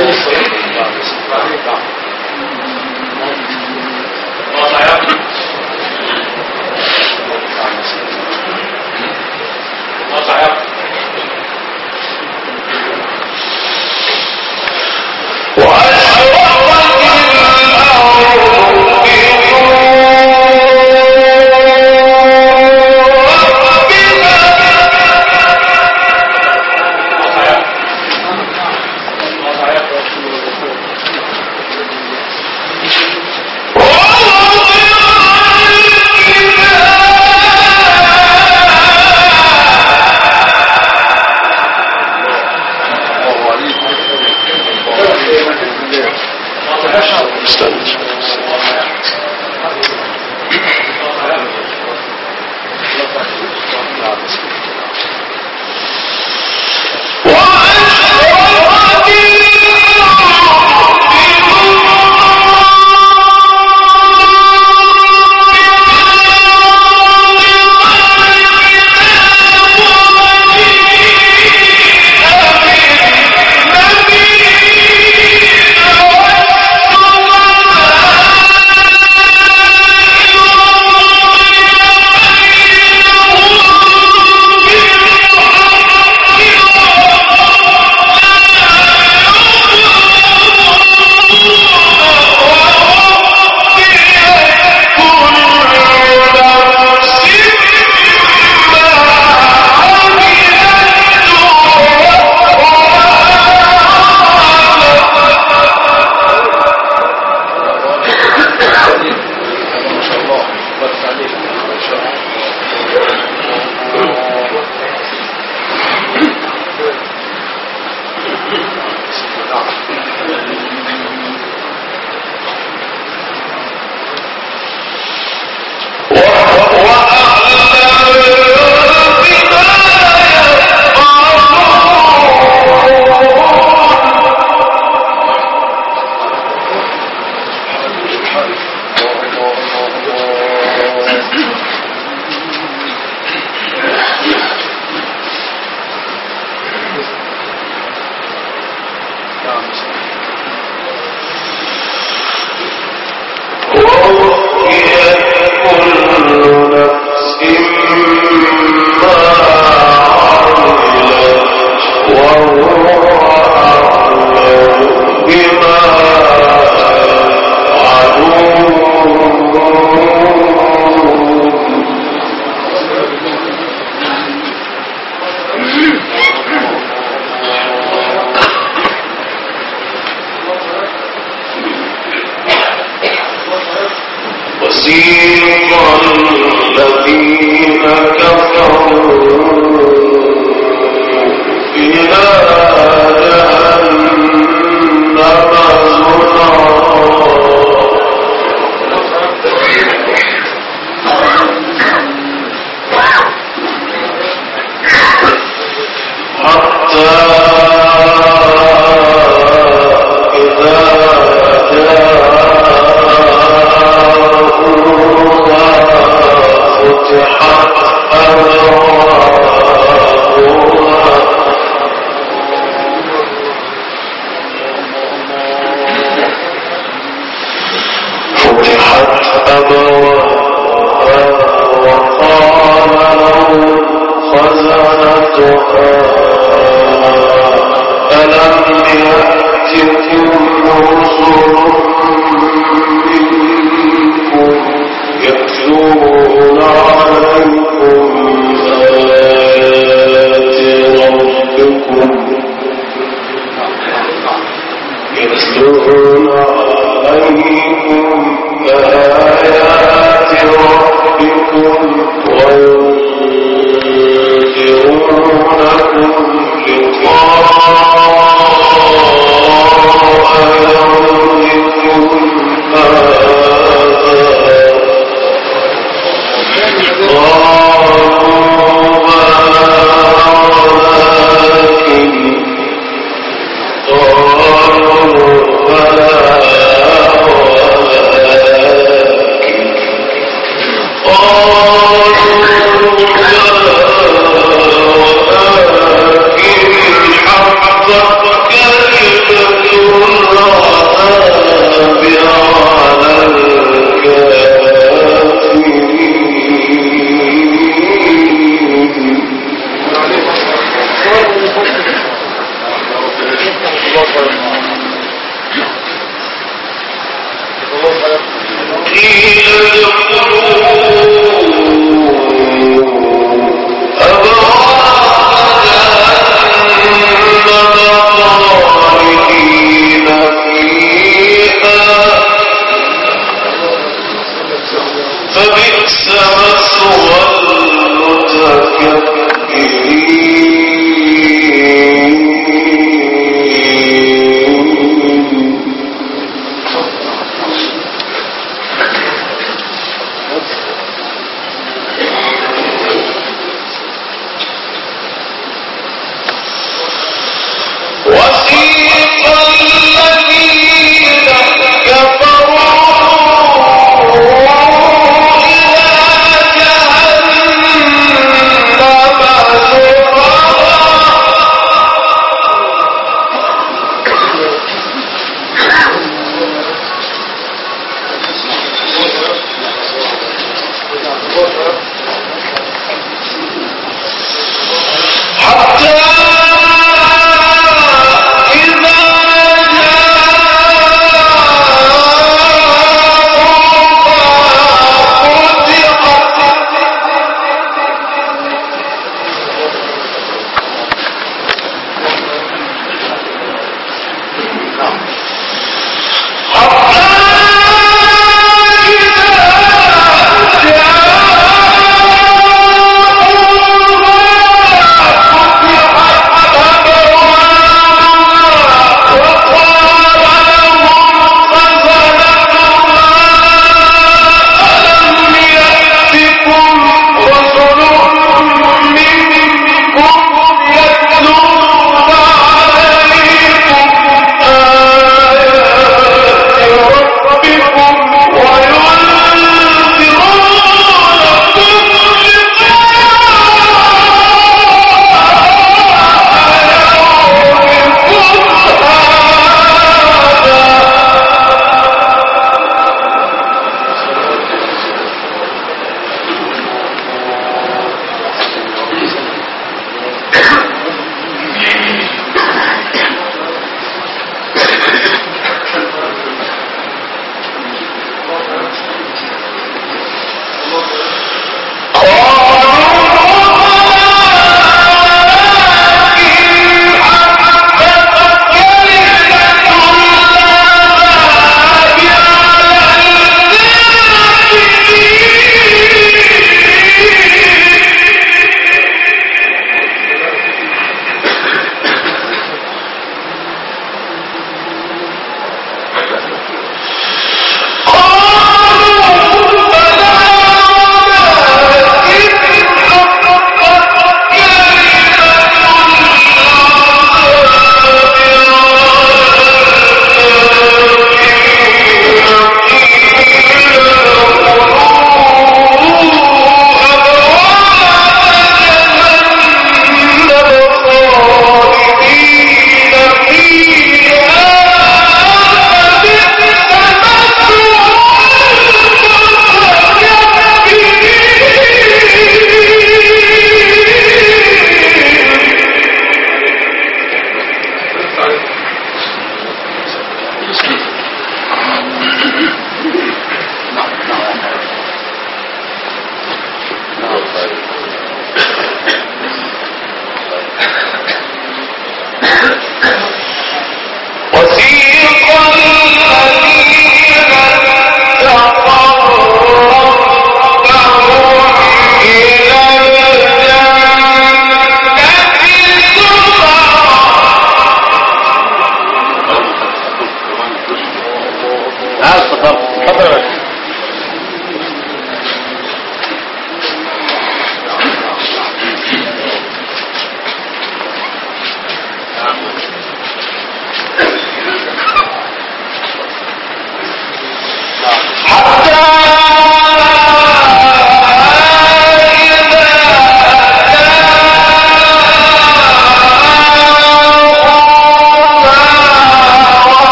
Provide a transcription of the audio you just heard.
Oh